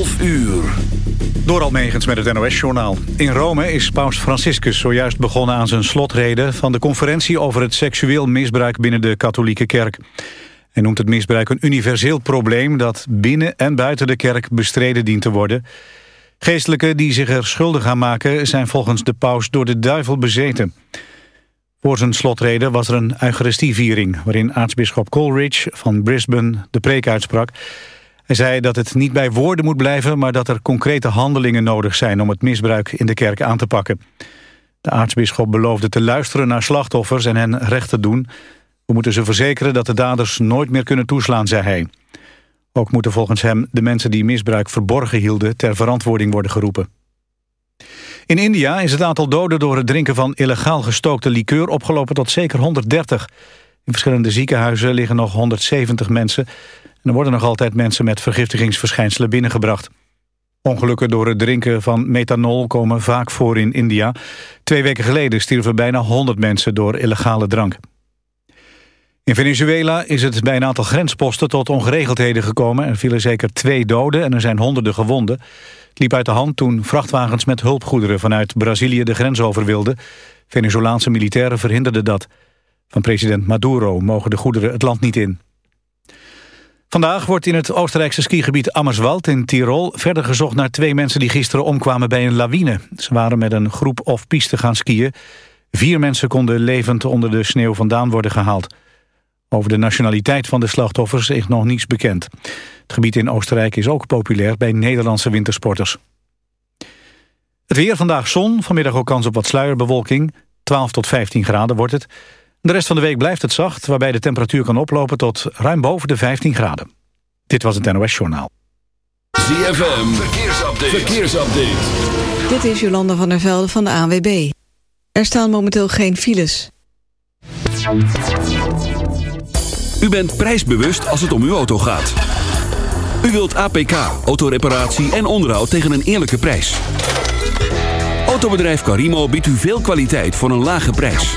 11 uur. Door met het NOS-journaal. In Rome is paus Franciscus zojuist begonnen aan zijn slotrede... van de conferentie over het seksueel misbruik binnen de katholieke kerk. Hij noemt het misbruik een universeel probleem... dat binnen en buiten de kerk bestreden dient te worden. Geestelijken die zich er schuldig aan maken... zijn volgens de paus door de duivel bezeten. Voor zijn slotrede was er een eucharistieviering... waarin aartsbisschop Coleridge van Brisbane de preek uitsprak... Hij zei dat het niet bij woorden moet blijven... maar dat er concrete handelingen nodig zijn om het misbruik in de kerk aan te pakken. De aartsbisschop beloofde te luisteren naar slachtoffers en hen recht te doen. We moeten ze verzekeren dat de daders nooit meer kunnen toeslaan, zei hij. Ook moeten volgens hem de mensen die misbruik verborgen hielden... ter verantwoording worden geroepen. In India is het aantal doden door het drinken van illegaal gestookte likeur opgelopen tot zeker 130. In verschillende ziekenhuizen liggen nog 170 mensen. Er worden nog altijd mensen met vergiftigingsverschijnselen binnengebracht. Ongelukken door het drinken van methanol komen vaak voor in India. Twee weken geleden stierven bijna 100 mensen door illegale drank. In Venezuela is het bij een aantal grensposten tot ongeregeldheden gekomen. Er vielen zeker twee doden en er zijn honderden gewonden. Het liep uit de hand toen vrachtwagens met hulpgoederen vanuit Brazilië de grens over wilden. Venezolaanse militairen verhinderden dat. Van president Maduro mogen de goederen het land niet in. Vandaag wordt in het Oostenrijkse skigebied Amerswald in Tirol... verder gezocht naar twee mensen die gisteren omkwamen bij een lawine. Ze waren met een groep of piste gaan skiën. Vier mensen konden levend onder de sneeuw vandaan worden gehaald. Over de nationaliteit van de slachtoffers is nog niets bekend. Het gebied in Oostenrijk is ook populair bij Nederlandse wintersporters. Het weer vandaag zon, vanmiddag ook kans op wat sluierbewolking. 12 tot 15 graden wordt het. De rest van de week blijft het zacht, waarbij de temperatuur kan oplopen tot ruim boven de 15 graden. Dit was het NOS Journaal. ZFM, verkeersupdate. verkeersupdate. Dit is Jolanda van der Velde van de ANWB. Er staan momenteel geen files. U bent prijsbewust als het om uw auto gaat. U wilt APK, autoreparatie en onderhoud tegen een eerlijke prijs. Autobedrijf Carimo biedt u veel kwaliteit voor een lage prijs.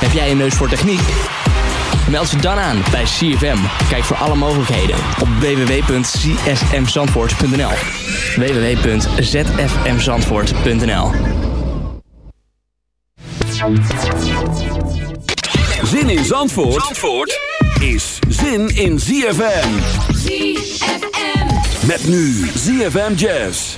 Heb jij een neus voor techniek? Meld je dan aan bij CFM. Kijk voor alle mogelijkheden op www.csmzandvoort.nl www.zfmzandvoort.nl Zin in Zandvoort, Zandvoort is zin in ZFM. ZFM. Met nu ZFM Jazz.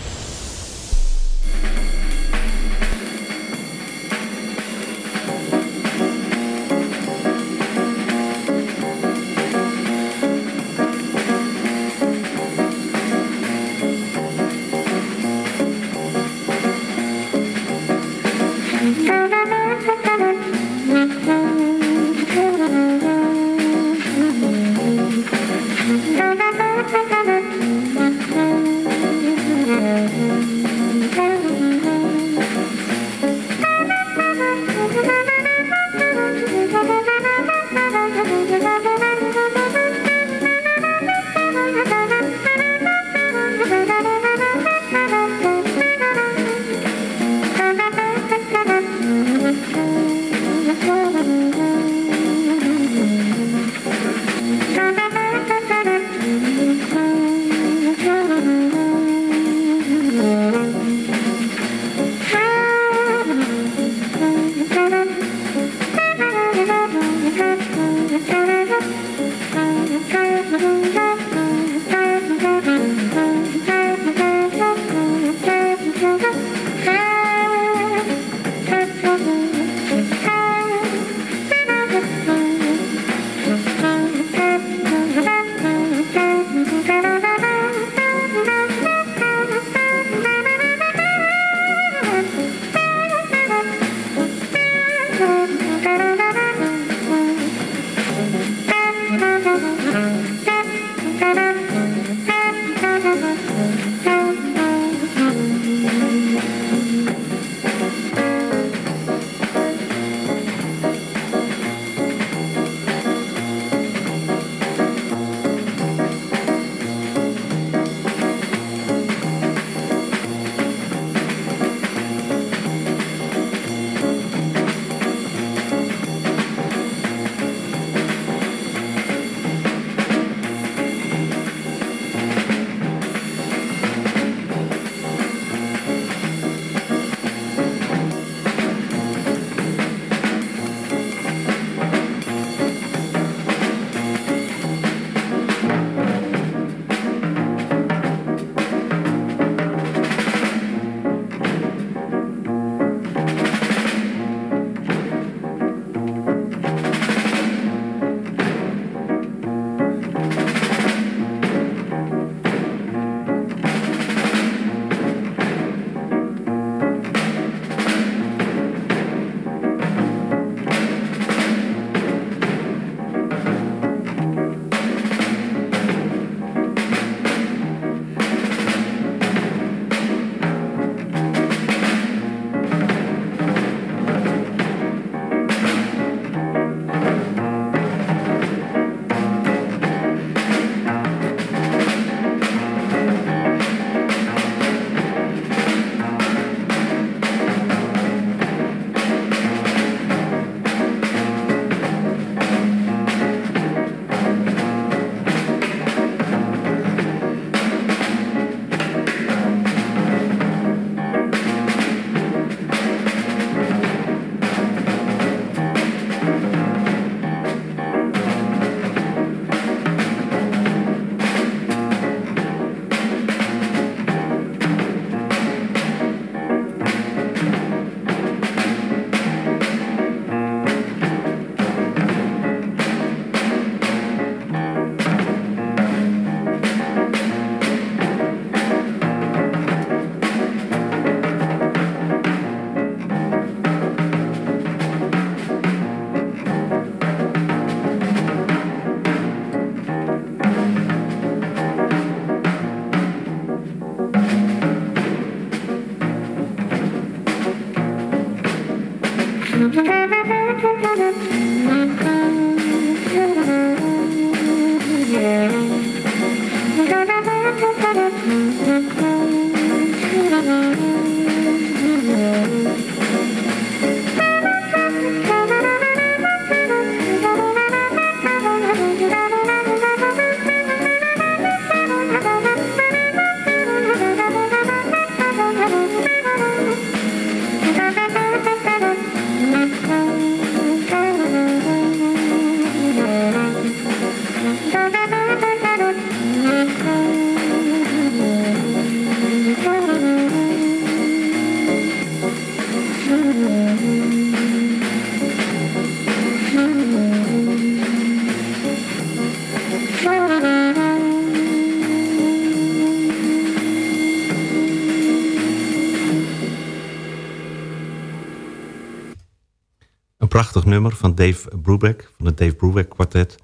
Prachtig nummer van Dave Brubeck, van het Dave Brubeck kwartet.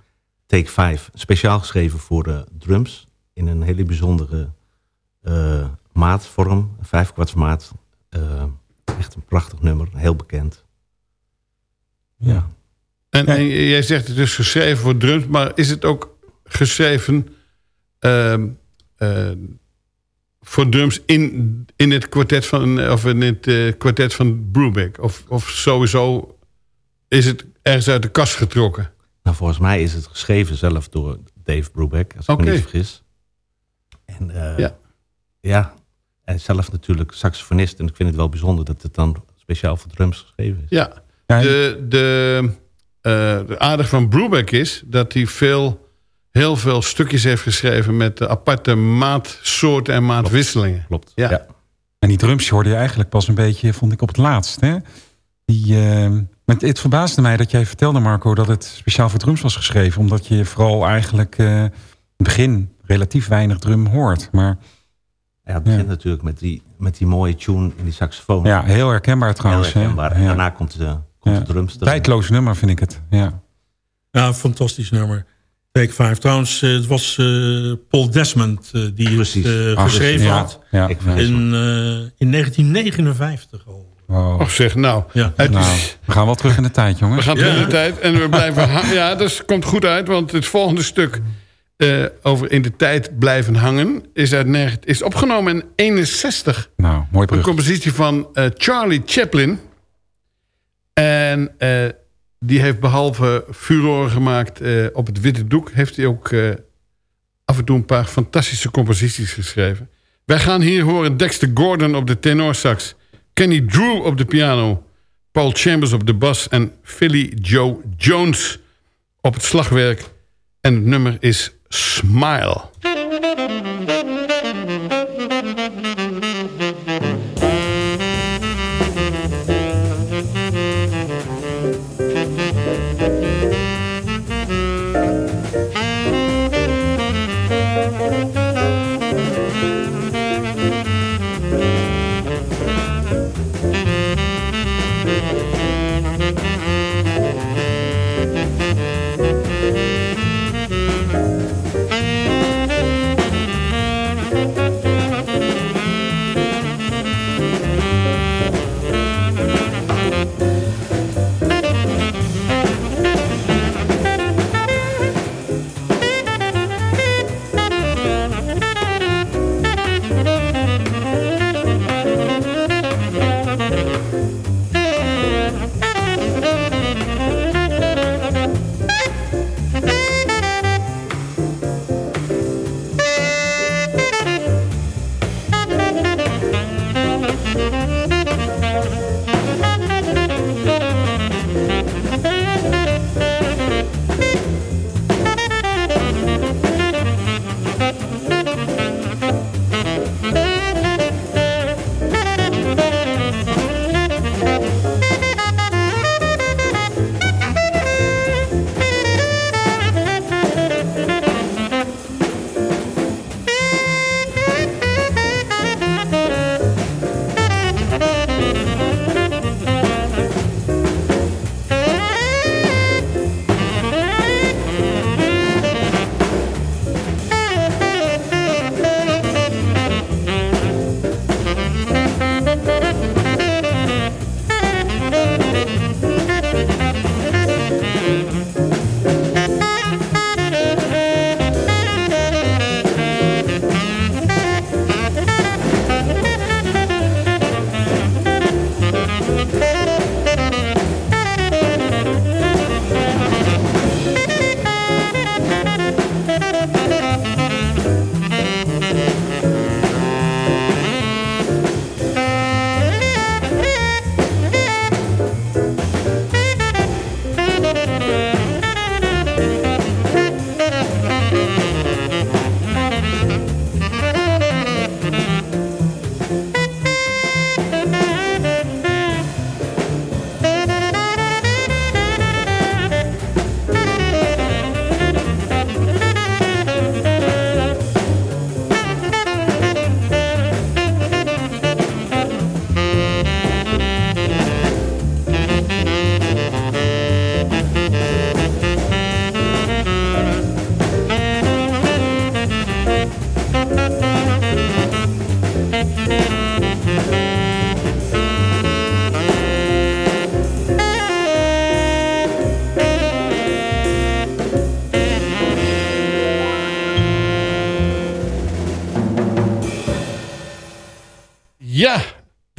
Take 5, speciaal geschreven voor de drums. In een hele bijzondere eh, maatvorm, vijfkwartsmaat. Eh echt een prachtig nummer, heel bekend. Ja. En, jij zegt het is geschreven voor drums, maar is het ook geschreven ehm, eh, voor drums in, in het kwartet van, of in het eh, kwartet van Brubeck? Of, of sowieso is het ergens uit de kast getrokken? Nou, volgens mij is het geschreven zelf door Dave Brubeck, als ik Oké. me niet vergis. En eh, Ja. ja, en zelf natuurlijk saxofonist. En ik vind het wel bijzonder dat het dan speciaal voor drums geschreven is. Ja, Ja, de, de, eh, de aardig van Brubeck is dat hij veel, heel veel stukjes heeft geschreven met de aparte maatsoorten en maatwisselingen. Klopt. Ja. En die drums hoorde je eigenlijk pas een beetje, vond ik, op het laatst. Hè? Die, eh, maar het, het verbaasde mij dat jij vertelde, Marco, dat het speciaal voor drums was geschreven. Omdat je vooral eigenlijk eh, in het begin relatief weinig drum hoort. Maar Ja, het begint Ja. natuurlijk met die, met die mooie tune in die saxofoon. ja, heel herkenbaar Heel trouwens. hè? herkenbaar. En Ja. daarna komt de, komt Ja. de drums. Tijdloos nummer vind ik het. Ja. Ja, fantastisch nummer. Take 5. Trouwens, eh, het was eh, Paul Desmond die Precies. het eh, Ach, geschreven ja, had. Ja, Ik ja. In, eh, in 1959 al. Oh. Och zeg, nou. Ja. Het Nou, is, we gaan wel terug in de tijd, jongens. we gaan terug in Ja. de tijd en we blijven... ja, dat komt goed uit, want het volgende stuk... eh, over in de tijd blijven hangen... is, uit, negen- is opgenomen in 61. Nou, mooi Een brug. compositie van eh, Charlie Chaplin. En eh, die heeft behalve furoren gemaakt eh, op het witte doek... heeft hij ook eh, af en toe een paar fantastische composities geschreven. Wij gaan hier horen Dexter Gordon op de tenorsax... Kenny Drew op de piano... Paul Chambers op de bas en Philly Joe Jones op het slagwerk. En het nummer is Smile.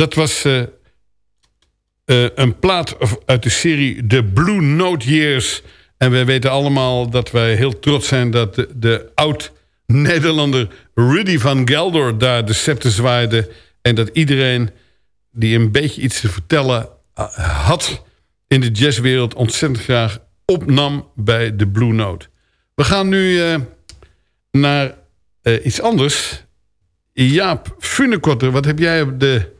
Dat was eh, eh, een plaat uit de serie The Blue Note Years. En wij weten allemaal dat wij heel trots zijn... dat de, de oud-Nederlander Rudy van Gelder daar de scepter zwaaide... en dat iedereen die een beetje iets te vertellen eh, had... in de jazzwereld ontzettend graag opnam bij de Blue Note. We gaan nu naar iets anders... Jaap Funekotter, wat heb jij op de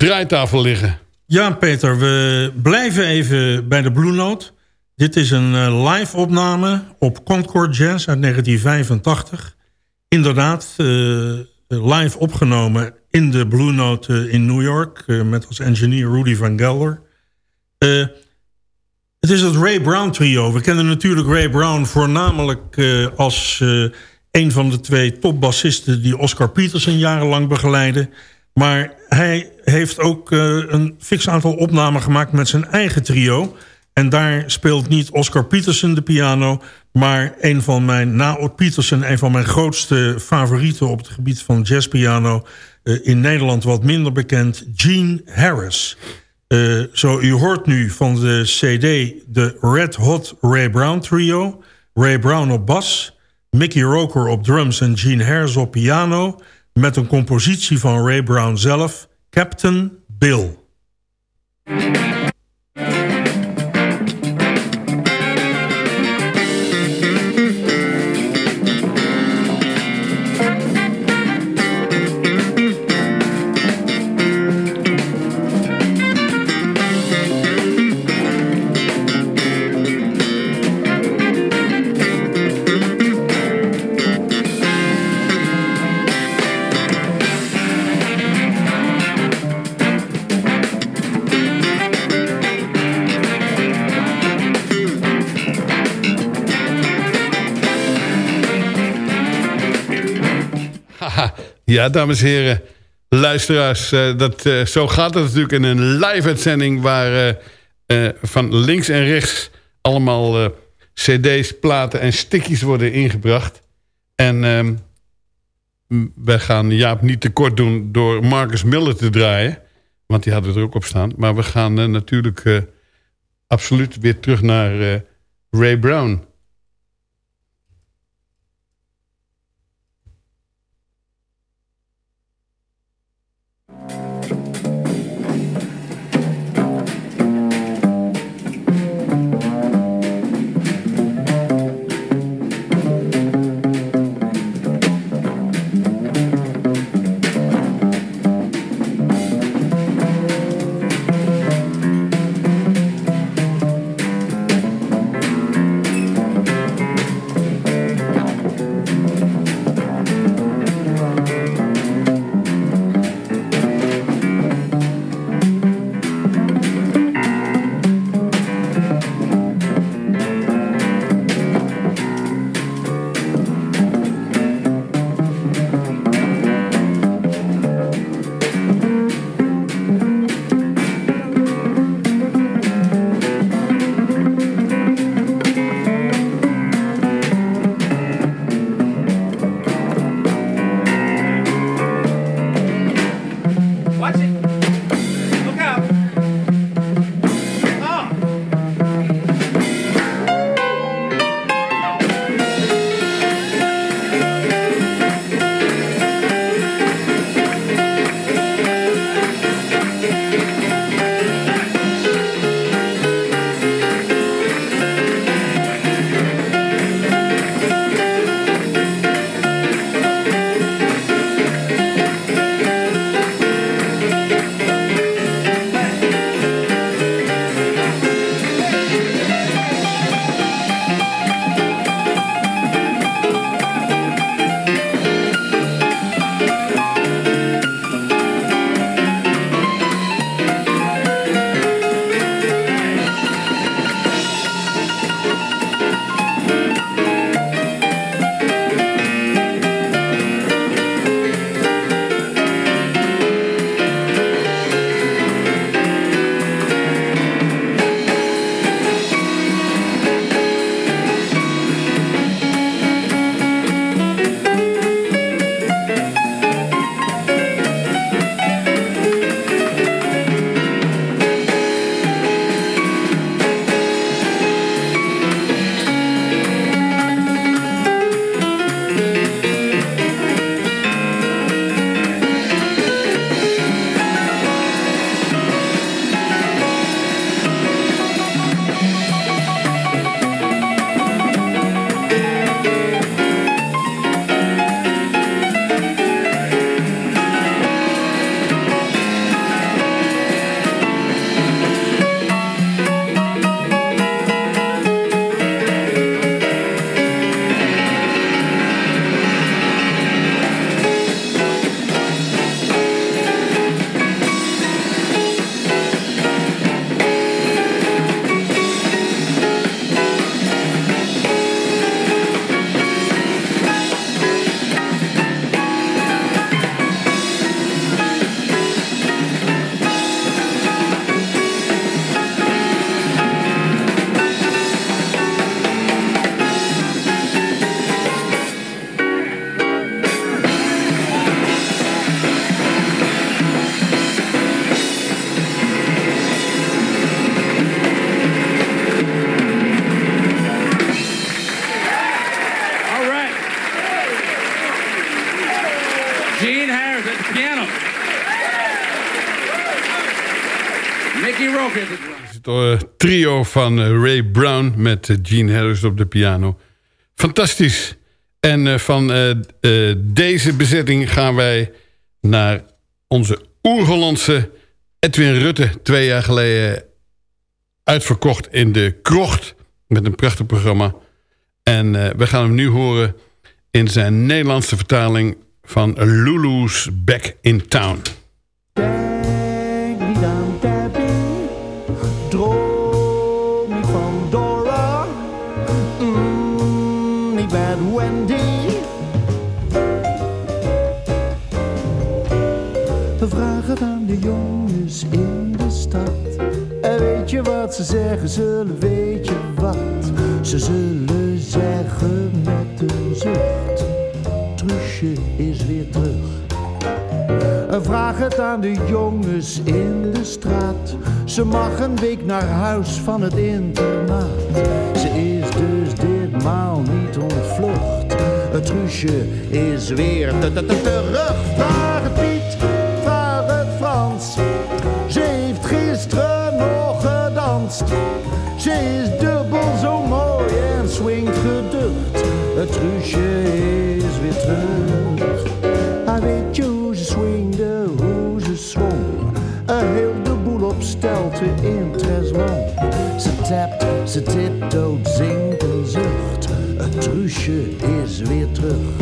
draaitafel liggen? Ja, Peter, we blijven even bij de Blue Note. Dit is een eh, live opname op Concord Jazz uit 1985. Inderdaad, eh, live opgenomen in de Blue Note eh, in New York... met als engineer Rudy van Gelder. Het is het Ray Brown trio. We kennen natuurlijk Ray Brown voornamelijk als een van de twee topbassisten... die Oscar Peterson jarenlang begeleidde. Maar hij heeft ook een fix aantal opnamen gemaakt met zijn eigen trio... En daar speelt niet Oscar Peterson de piano... maar een van mijn, na Peterson, een van mijn grootste favorieten... op het gebied van jazzpiano... Uh, in Nederland wat minder bekend, Gene Harris. Uh, zo, u hoort nu van de cd de Red Hot Ray Brown Trio. Ray Brown op bas, Mickey Roker op drums en Gene Harris op piano... met een compositie van Ray Brown zelf, Captain Bill. Ja, dames en heren, luisteraars. Uh, dat, uh, zo gaat het natuurlijk in een live-uitzending... waar uh, van links en rechts allemaal cd's, platen en stickies worden ingebracht. En ehm, wij gaan Jaap niet tekort doen door Marcus Miller te draaien. Want die had het er ook op staan. Maar we gaan natuurlijk absoluut weer terug naar Ray Brown... van eh, Ray Brown met eh, Gene Harris op de piano. Fantastisch. En eh, van deze bezetting gaan wij naar onze oer-Hollandse Edwin Rutte. Twee jaar geleden uitverkocht in de krocht met een prachtig programma. En we gaan hem nu horen in zijn Nederlandse vertaling van Lulu's Back in Town. In de stad. En weet je wat ze zeggen zullen, weet je wat? Ze zullen zeggen met een zucht. Trusje is weer terug. Vraag het aan de jongens in de straat. Ze mag een week naar huis van het internaat. Ze is dus ditmaal niet ontvlucht. Het truusje is weer te- te- te- terug. Vraag het Het truusje is weer terug. Hij weet je hoe ze swingde, hoe ze zwong. Een heel de boel op stelte in Tresmont. Ze tapt, ze tiptoot, zingt en zucht. Het truusje is weer terug.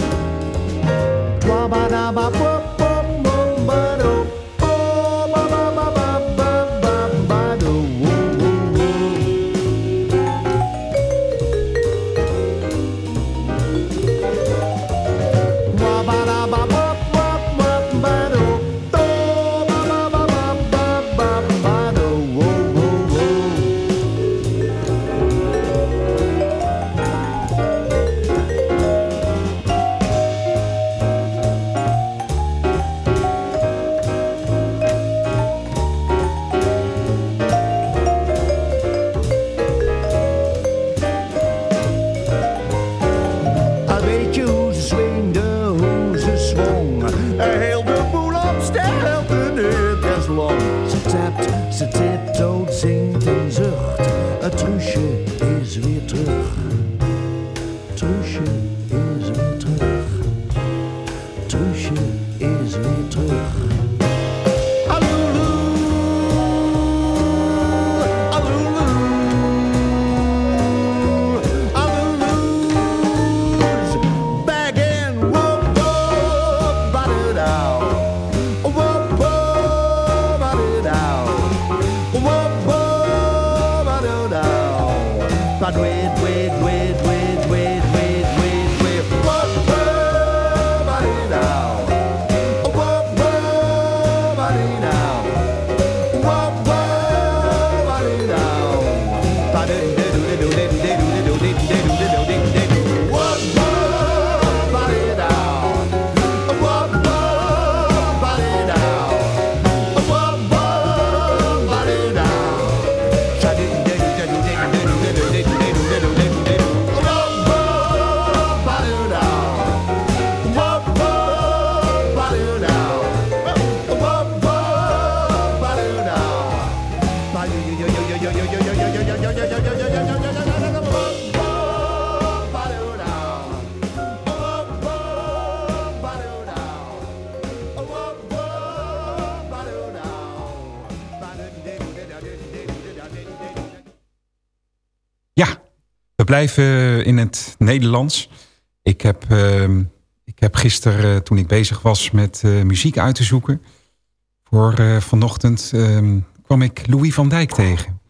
Madrid blijven in het Nederlands. Ik heb, ehm, ik heb gisteren, eh, toen ik bezig was met eh, muziek uit te zoeken... voor eh, vanochtend ehm, kwam ik Louis van Dijk tegen.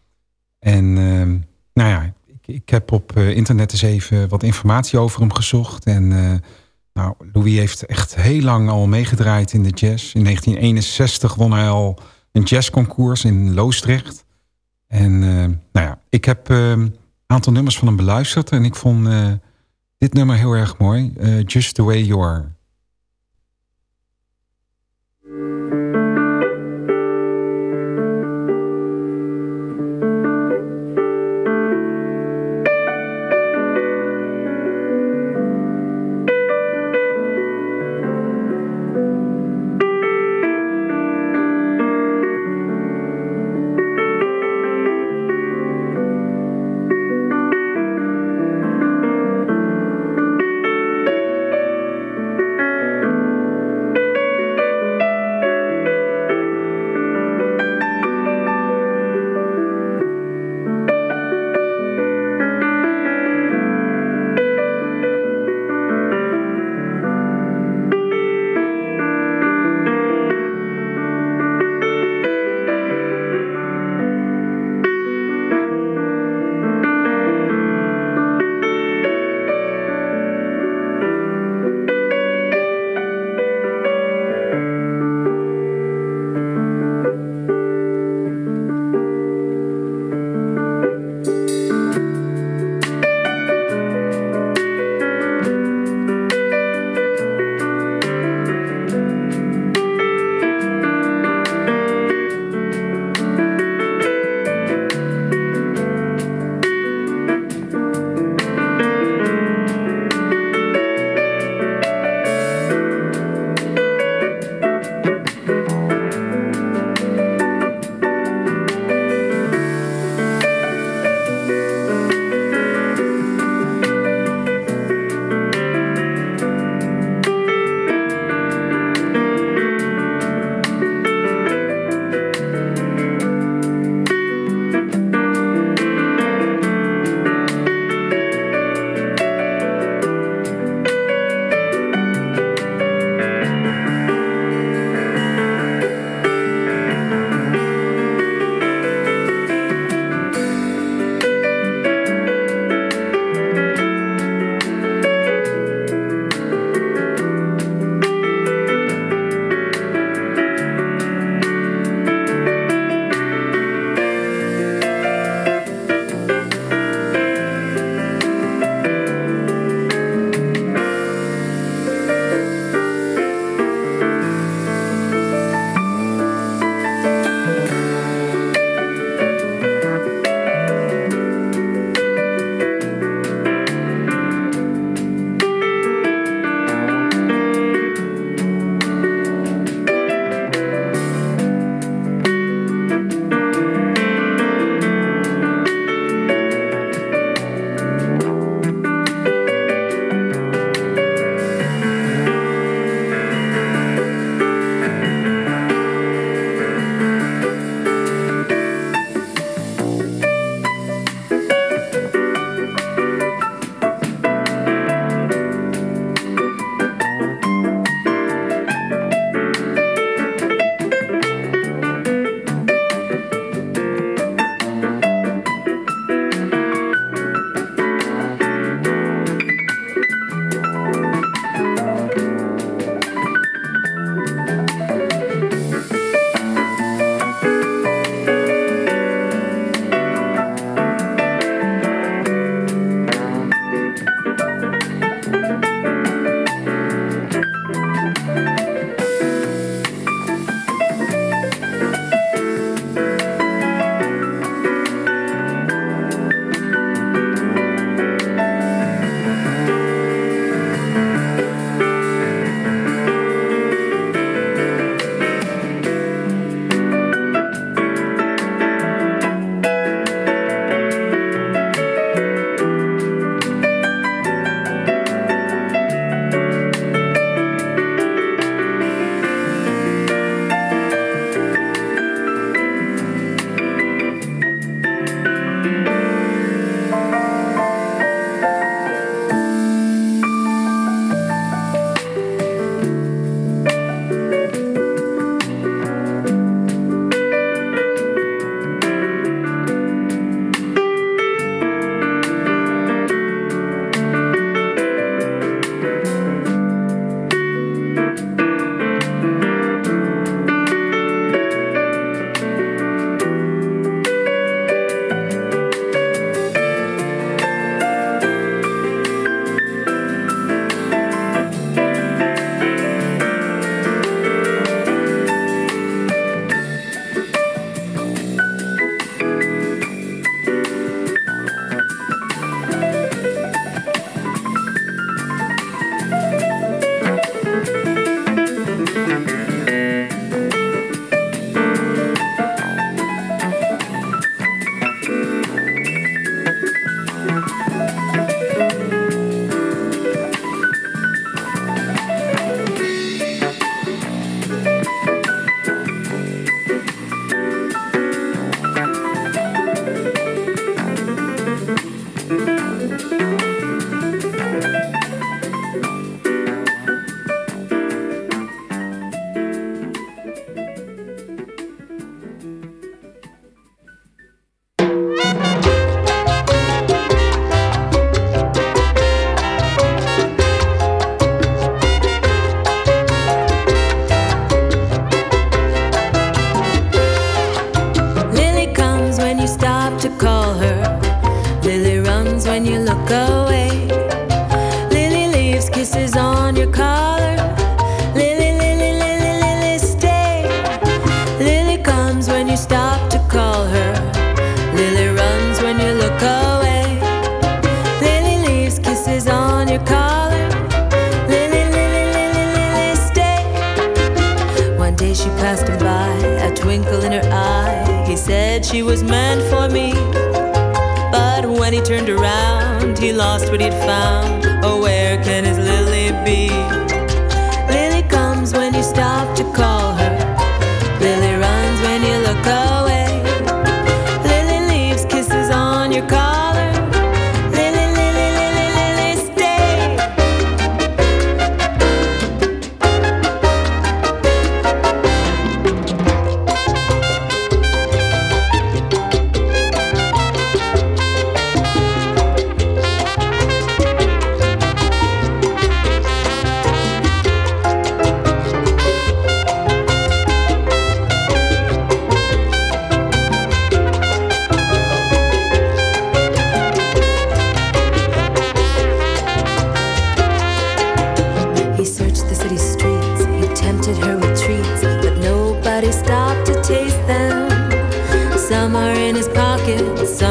En ehm, nou ja, ik, ik heb op internet eens even wat informatie over hem gezocht. En nou, Louis heeft echt heel lang al meegedraaid in de jazz. In 1961 won hij al een jazzconcours in Loosdrecht. En nou ja, ik heb aantal nummers van hem beluisterd. En ik vond eh, dit nummer heel erg mooi. eh, Just the Way You Are.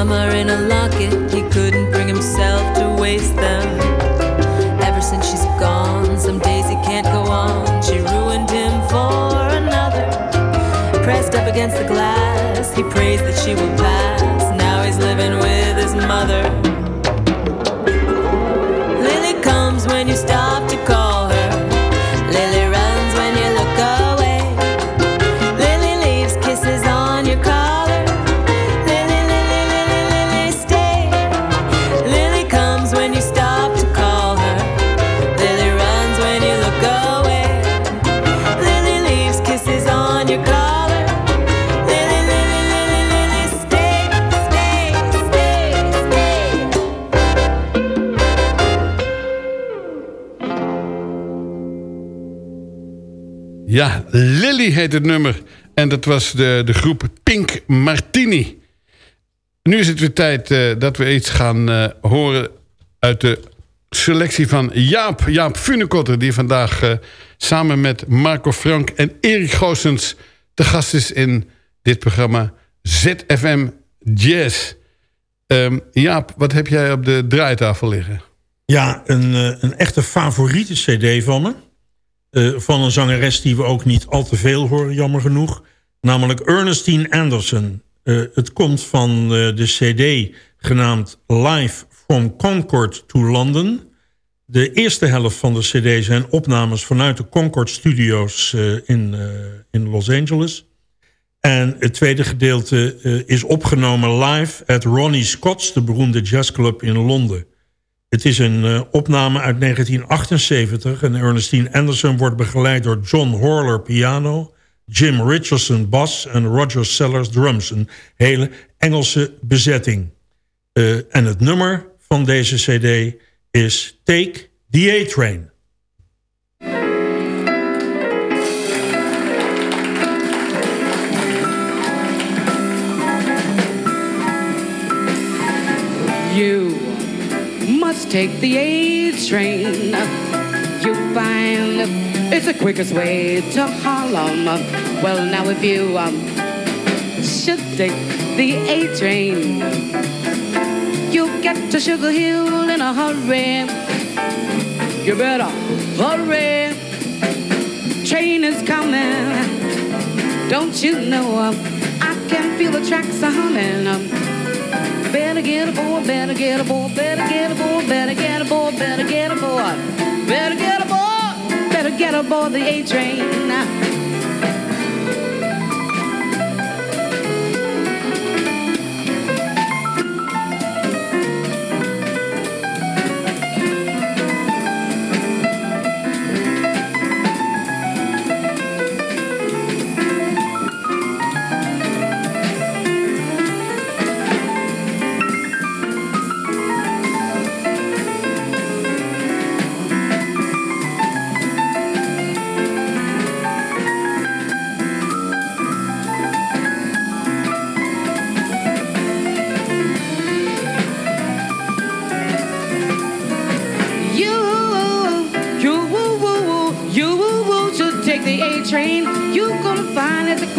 Are in a locket. He couldn't bring himself to waste them. Ever since she's gone, some days he can't go on. She ruined him for another. Pressed up against the glass, he prays that she will pass. Heet het nummer. En dat was de, de groep Pink Martini. Nu is het weer tijd eh, dat we iets gaan eh, horen uit de selectie van Jaap. Jaap Funekotter, die vandaag eh, samen met Marco Frank en Erik Goossens... te gast is in dit programma ZFM Jazz. Ehm, Jaap, wat heb jij op de draaitafel liggen? Ja, een, een echte favoriete cd van me. Eh, van een zangeres die we ook niet al te veel horen, jammer genoeg. Namelijk Ernestine Anderson. Eh, het komt van eh, de cd genaamd Live from Concord to London. De eerste helft van de cd zijn opnames vanuit de Concord Studios in, in Los Angeles. En het tweede gedeelte is opgenomen live at Ronnie Scott's, de beroemde jazzclub in Londen. Het is een eh, opname uit 1978 en Ernestine Anderson wordt begeleid door John Horler piano, Jim Richardson bas en Roger Sellers drums. Een hele Engelse bezetting. Eh, en het nummer van deze cd is Take the A-Train. You take the A train. You find it's the quickest way to Harlem. Well, now if you um, should take the A train, you'll get to Sugar Hill in a hurry. You better hurry. Train is coming. Don't you know? um, I can feel the tracks a humming. Better get a boy, better get a boy, better get a boy, better get a boy, better get a boy. Better get a boy, better get a boy, the A train.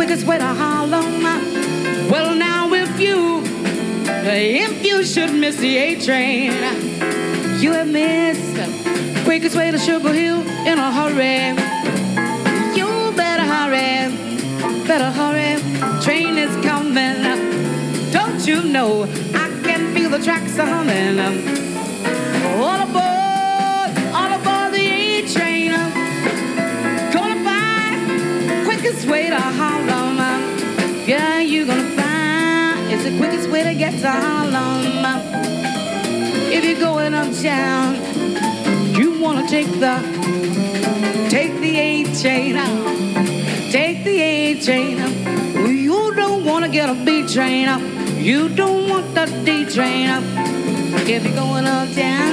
Quickest way to Harlem. Well, now if you, if you should miss the A train, you have missed the quickest way to Sugar Hill in a hurry. You better hurry, better hurry. Train is coming. Don't you know I can feel the tracks humming? All aboard, way to get to Harlem. If you're going uptown, you wanna take the take the A train out. Take the A train out. You don't wanna get a B train out. You don't want the D train out. If you're going uptown,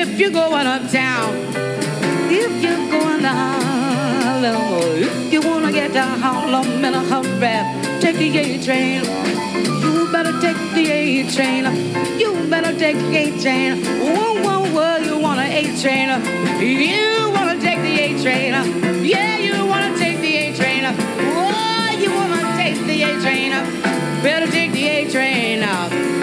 if you're going uptown, if you're going if you wanna get to Harlem in a hurry, take the A train. You better take the A train. You better take the A train. Whoa, whoa, whoa, you want an A train? You wanna take the A train? Yeah, you wanna take the A train? Oh, you wanna take the A train? Better take the A train.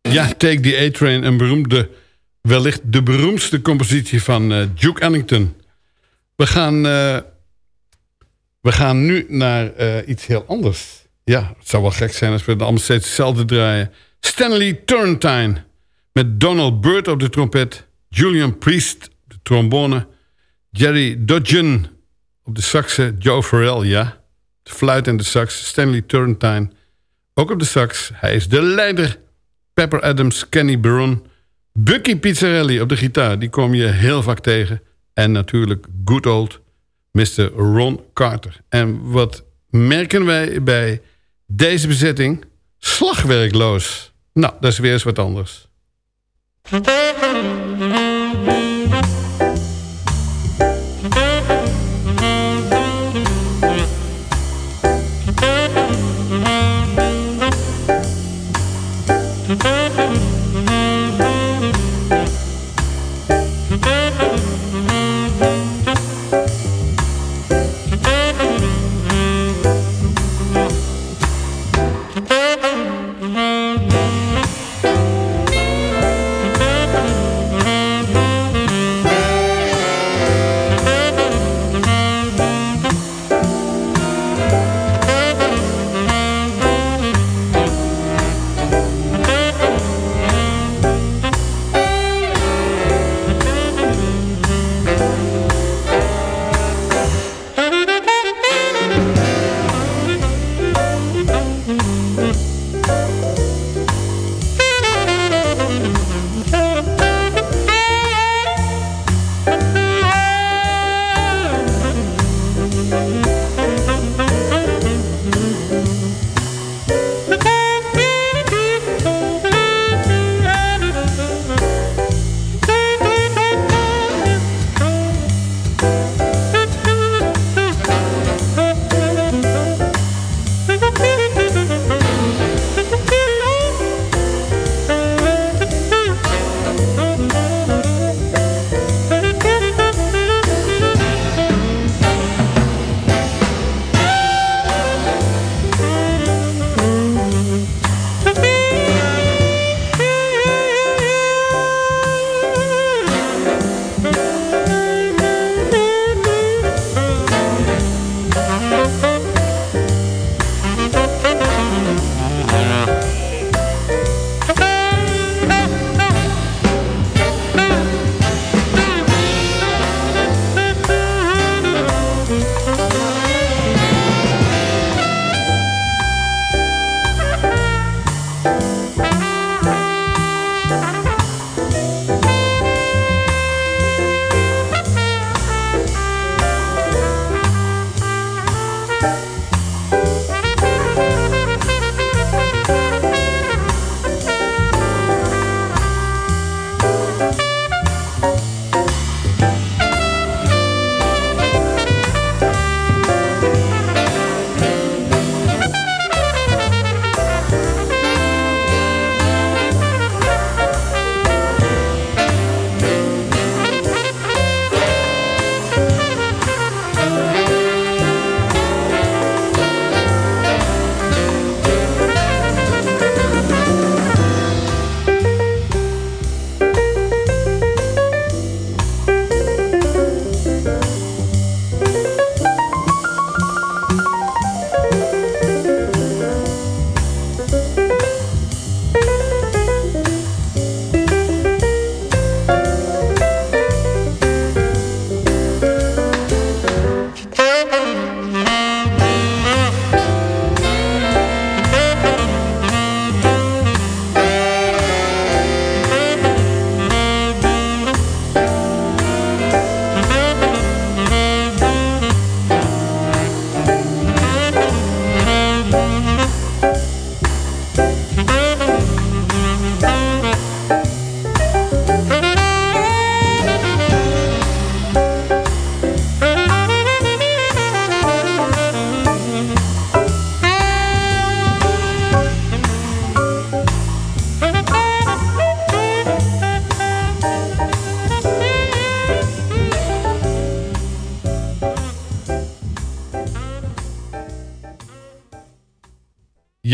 Ja, Take the A-Train, een beroemde, wellicht de beroemdste compositie van eh, Duke Ellington. We gaan, eh, we gaan nu naar eh, iets heel anders. Ja, het zou wel gek zijn als we het allemaal steeds hetzelfde draaien. Stanley Turrentine met Donald Byrd op de trompet... Julian Priest de trombone... Jerry Dodgen op de saxen... Joe Farrell, ja, de fluit en de sax... Stanley Turrentine, ook op de sax. Hij is de leider Pepper Adams, Kenny Barron... Bucky Pizzarelli op de gitaar, die kom je heel vaak tegen. En natuurlijk good old Mr. Ron Carter. En wat merken wij bij deze bezetting? Slagwerkloos. Nou, dat is weer eens wat anders. Mm-hmm.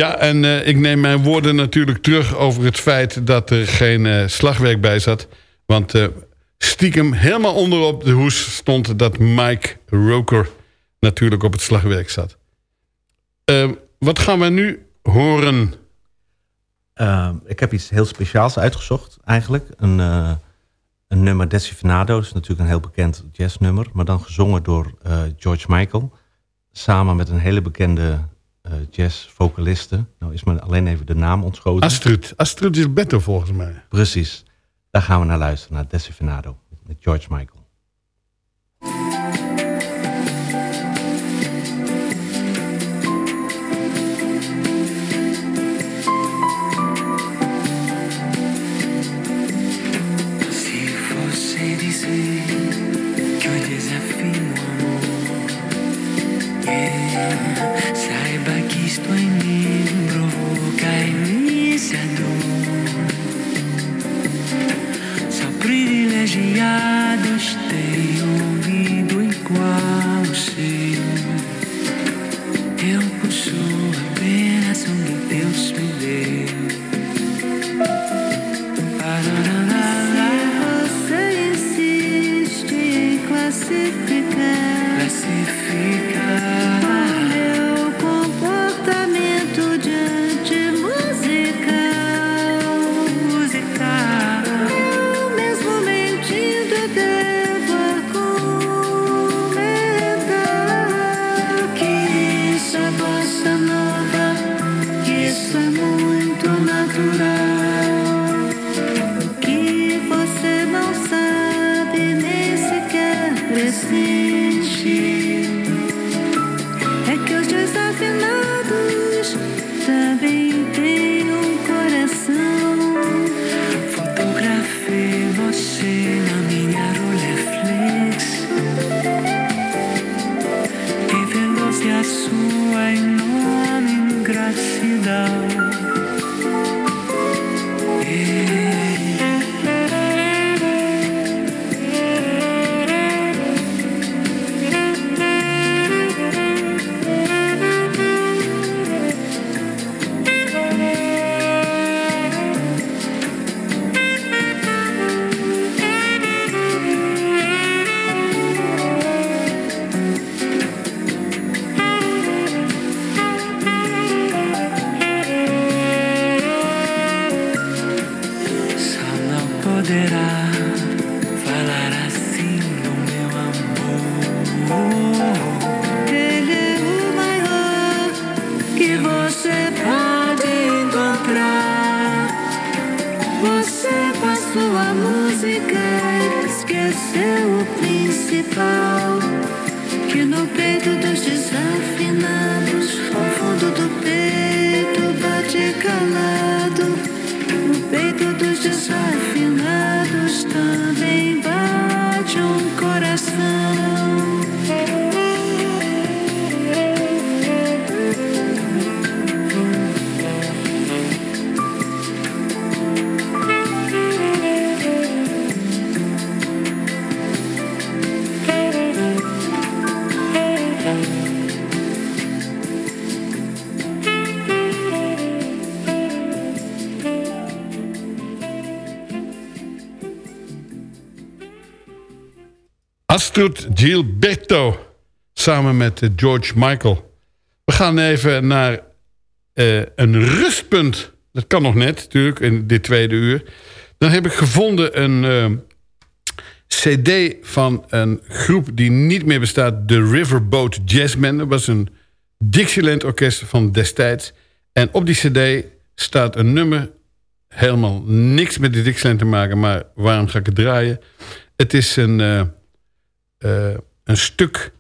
Ja, en eh, ik neem mijn woorden natuurlijk terug over het feit dat er geen eh, slagwerk bij zat. Want eh, stiekem helemaal onderop de hoes stond dat Mike Roker natuurlijk op het slagwerk zat. Wat gaan we nu horen? Ehm, ik heb iets heel speciaals uitgezocht eigenlijk. Een, een nummer Desi Fernando. is natuurlijk een heel bekend jazznummer. Maar dan gezongen door George Michael. Samen met een hele bekende jazzvocaliste. Nou is me alleen even de naam ontschoten. Astrid. Astrid Gilberto volgens mij. Precies. Daar gaan we naar luisteren. Naar Desi Fernando. Met George Michael. Poderá Astrid Gilberto. Samen met eh, George Michael. We gaan even naar eh, een rustpunt. Dat kan nog net, natuurlijk, in dit tweede uur. Dan heb ik gevonden een eh, cd van een groep die niet meer bestaat. De Riverboat Jazzmen. Dat was een Dixieland orkest van destijds. En op die cd staat een nummer... helemaal niks met de Dixieland te maken... maar waarom ga ik het draaien? Het is een, een stuk...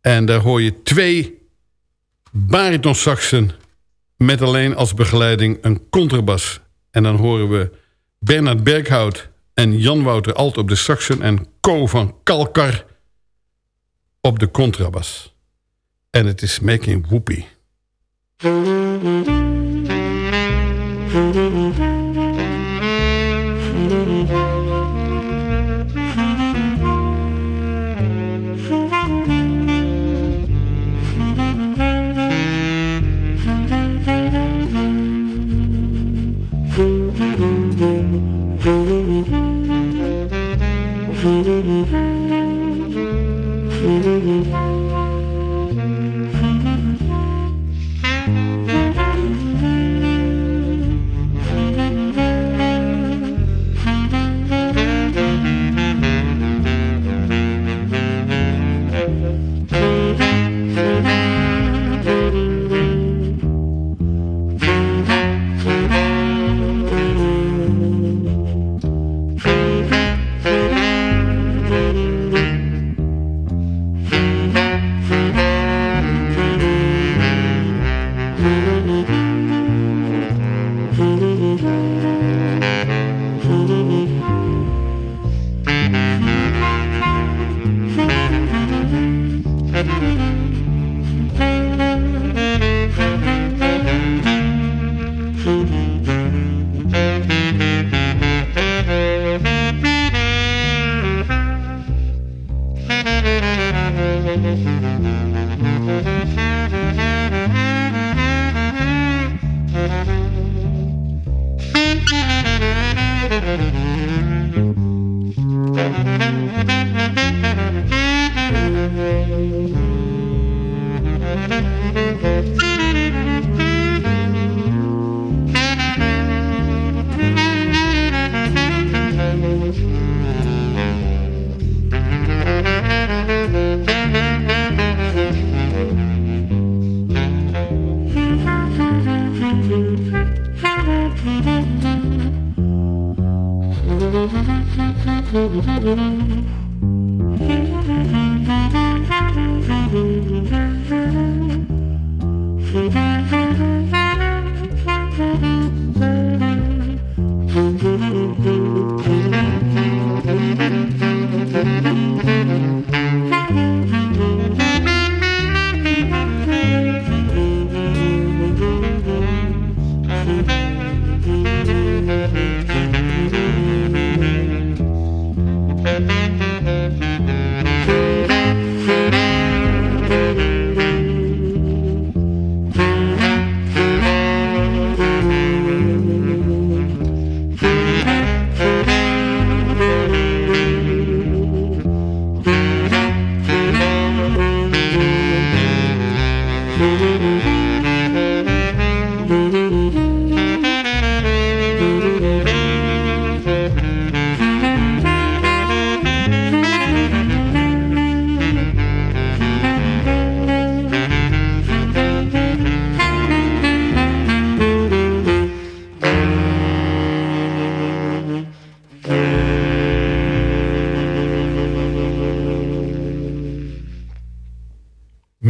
en daar hoor je twee baritonsaxen... met alleen als begeleiding een contrabas. En dan horen we Bernard Berghout en Jan Wouter Alt op de saxen... en Co van Kalkar op de contrabas. En het is Making Whoopie.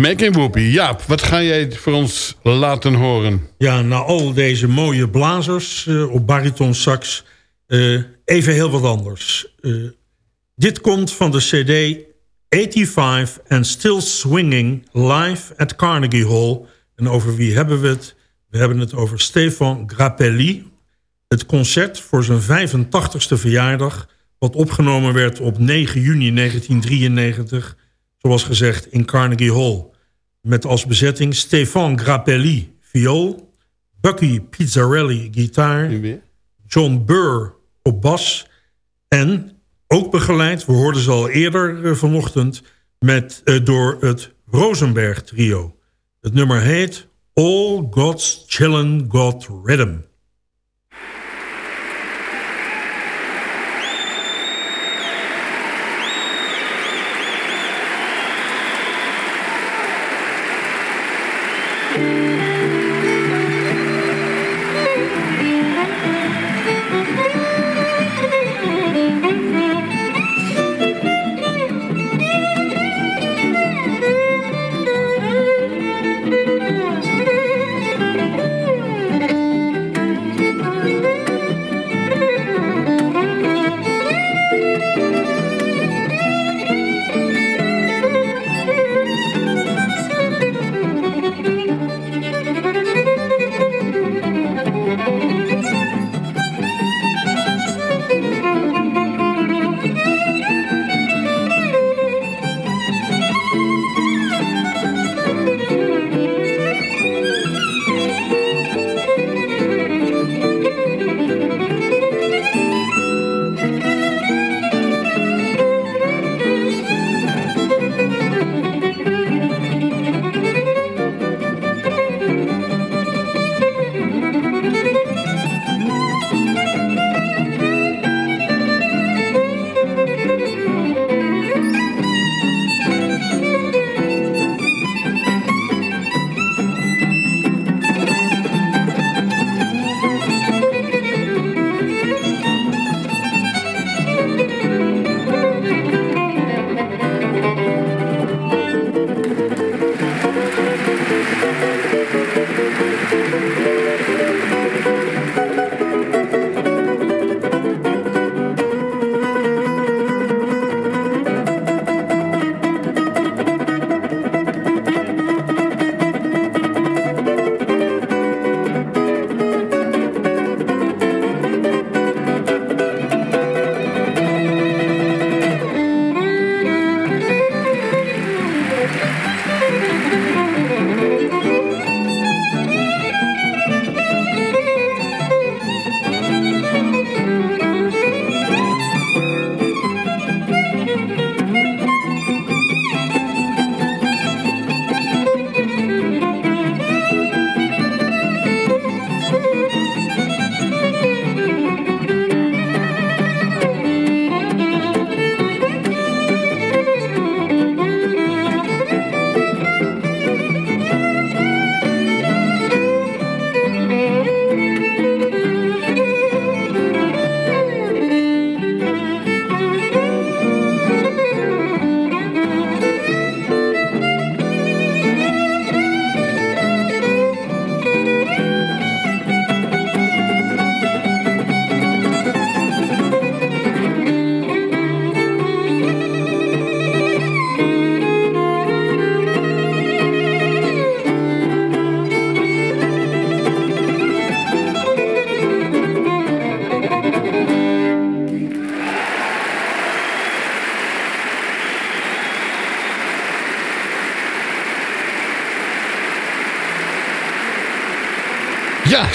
Mac. Jaap, wat ga jij voor ons laten horen? Ja, na al deze mooie blazers eh, op bariton sax... eh, even heel wat anders. Eh, dit komt van de cd 85 and Still Swinging live at Carnegie Hall. En over wie hebben we het? We hebben het over Stefan Grappelli. Het concert voor zijn 85ste verjaardag... wat opgenomen werd op 9 juni 1993... zoals gezegd in Carnegie Hall. Met als bezetting Stefan Grappelli, viool... Bucky Pizzarelli, gitaar... John Burr op bas... en ook begeleid, we hoorden ze al eerder eh, vanochtend... Met, eh, door het Rosenberg trio. Het nummer heet All God's Chillin' Got Rhythm.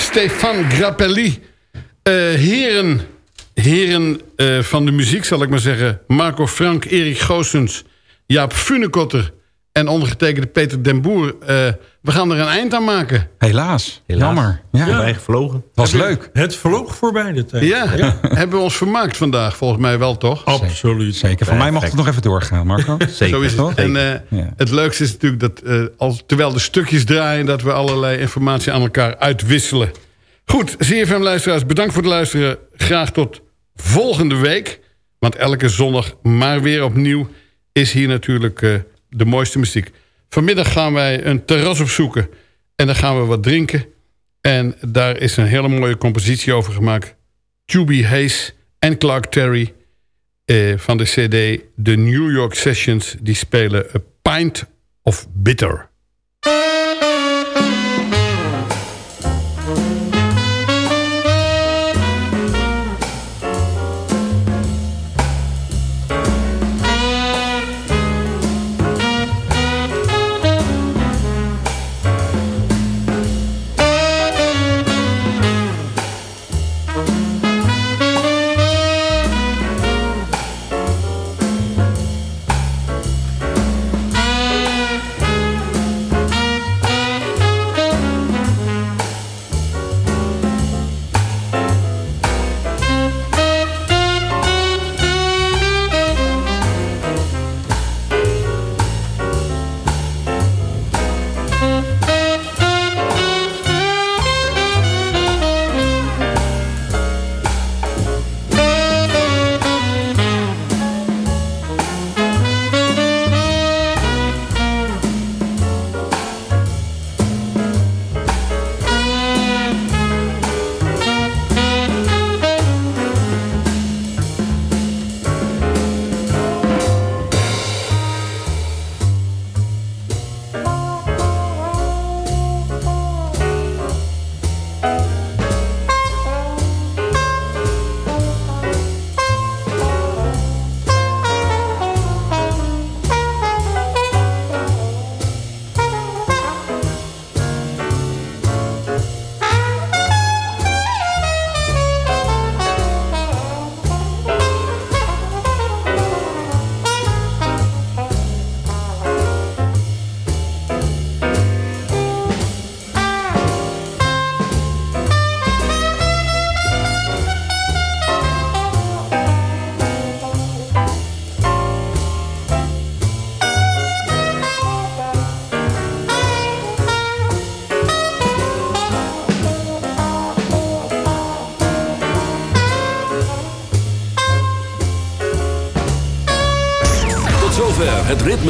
Stefan Grappelli. Eh, heren heren eh, van de muziek, zal ik maar zeggen. Marco Frank, Erik Goossens, Jaap Funekotter... en ondergetekende Peter den Boer. Eh, we gaan er een eind aan maken. Helaas, jammer. Ja. Voorbij gevlogen. Was leuk. Het vloog voorbij de tijd. Ja, hebben we ons vermaakt vandaag, volgens mij wel, toch? Absoluut. Zeker, van mij mag het nog even doorgaan, Marco. Zo is het. Toch? En eh, het leukste is natuurlijk dat eh, als, terwijl de stukjes draaien... dat we allerlei informatie aan elkaar uitwisselen. Goed, CFM-luisteraars, bedankt voor het luisteren. Graag tot volgende week. Want elke zondag maar weer opnieuw is hier natuurlijk eh, de mooiste muziek. Vanmiddag gaan wij een terras opzoeken. En dan gaan we wat drinken. En daar is een hele mooie compositie over gemaakt. Juby Hayes en Clark Terry eh, van de cd The New York Sessions. Die spelen A Pint of Bitter.